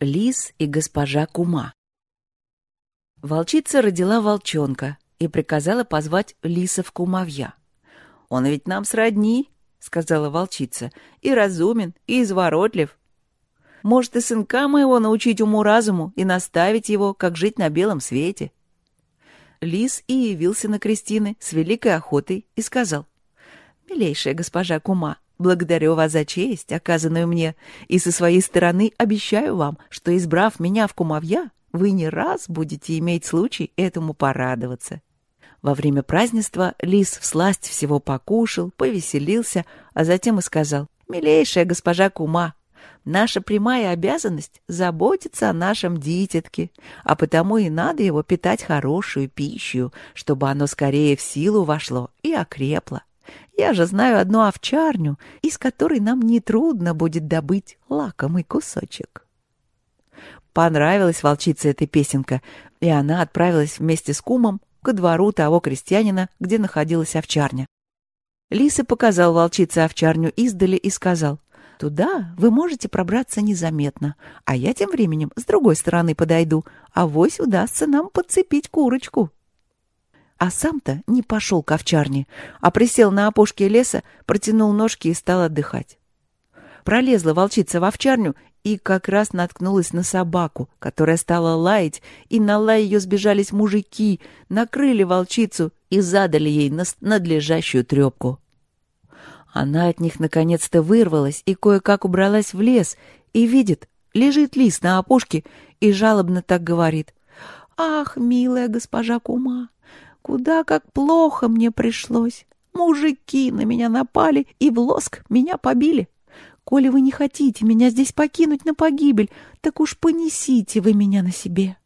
Лис и госпожа Кума. Волчица родила волчонка и приказала позвать лиса в кумовья. «Он ведь нам сродни», — сказала волчица, — «и разумен, и изворотлив. Может, и сынка моего научить уму-разуму и наставить его, как жить на белом свете». Лис и явился на Кристины с великой охотой и сказал, «Милейшая госпожа Кума, Благодарю вас за честь, оказанную мне, и со своей стороны обещаю вам, что, избрав меня в кумовья, вы не раз будете иметь случай этому порадоваться. Во время празднества лис всласть всего покушал, повеселился, а затем и сказал, «Милейшая госпожа Кума, наша прямая обязанность — заботиться о нашем дитятке, а потому и надо его питать хорошую пищу, чтобы оно скорее в силу вошло и окрепло. Я же знаю одну овчарню, из которой нам нетрудно будет добыть лакомый кусочек. Понравилась волчице эта песенка, и она отправилась вместе с кумом ко двору того крестьянина, где находилась овчарня. Лиса показал волчице овчарню издали и сказал, «Туда вы можете пробраться незаметно, а я тем временем с другой стороны подойду, а вось удастся нам подцепить курочку» а сам-то не пошел к овчарне, а присел на опушке леса, протянул ножки и стал отдыхать. Пролезла волчица в овчарню и как раз наткнулась на собаку, которая стала лаять, и на лай ее сбежались мужики, накрыли волчицу и задали ей надлежащую трепку. Она от них наконец-то вырвалась и кое-как убралась в лес, и видит, лежит лис на опушке и жалобно так говорит. «Ах, милая госпожа Кума, Куда как плохо мне пришлось. Мужики на меня напали и в лоск меня побили. Коли вы не хотите меня здесь покинуть на погибель, так уж понесите вы меня на себе.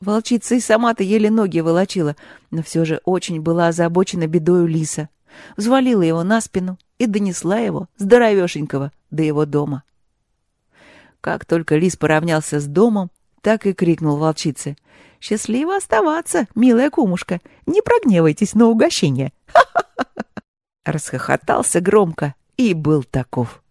Волчица и сама-то еле ноги волочила, но все же очень была озабочена бедою лиса. Взвалила его на спину и донесла его, здоровешенького, до его дома. Как только лис поравнялся с домом, так и крикнул волчице. «Счастливо оставаться, милая кумушка! Не прогневайтесь на угощение!» Расхохотался громко и был таков.